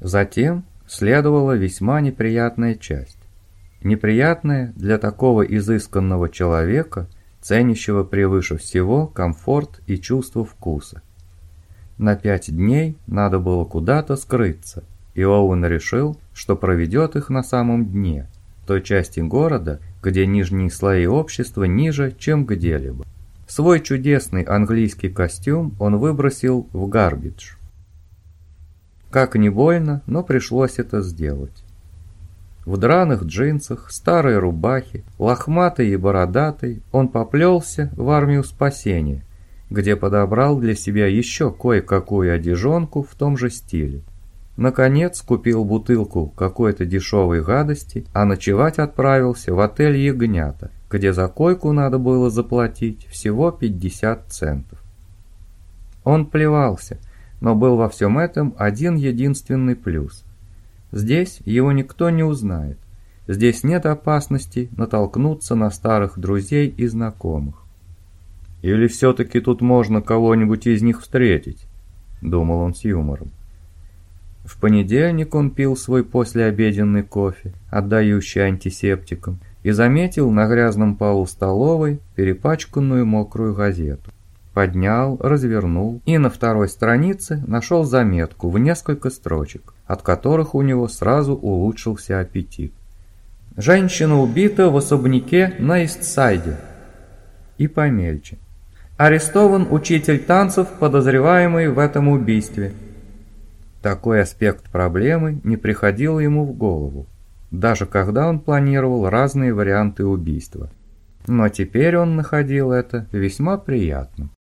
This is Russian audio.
Затем следовала весьма неприятная часть. Неприятная для такого изысканного человека, ценящего превыше всего комфорт и чувство вкуса. На пять дней надо было куда-то скрыться, и Оуэн решил, что проведет их на самом дне, той части города, где нижние слои общества ниже, чем где-либо. Свой чудесный английский костюм он выбросил в гарбидж. Как не больно, но пришлось это сделать. В драных джинсах, старой рубахе, лохматый и бородатый, он поплелся в армию спасения, где подобрал для себя еще кое-какую одежонку в том же стиле. Наконец купил бутылку какой-то дешевой гадости, а ночевать отправился в отель «Ягнята», где за койку надо было заплатить всего 50 центов. Он плевался, но был во всем этом один единственный плюс. Здесь его никто не узнает. Здесь нет опасности натолкнуться на старых друзей и знакомых. «Или все-таки тут можно кого-нибудь из них встретить?» – думал он с юмором. В понедельник он пил свой послеобеденный кофе, отдающий антисептикам, и заметил на грязном полу столовой перепачканную мокрую газету. Поднял, развернул и на второй странице нашел заметку в несколько строчек, от которых у него сразу улучшился аппетит. «Женщина убита в особняке на Истсайде». И помельче. «Арестован учитель танцев, подозреваемый в этом убийстве». Такой аспект проблемы не приходил ему в голову, даже когда он планировал разные варианты убийства. Но теперь он находил это весьма приятным.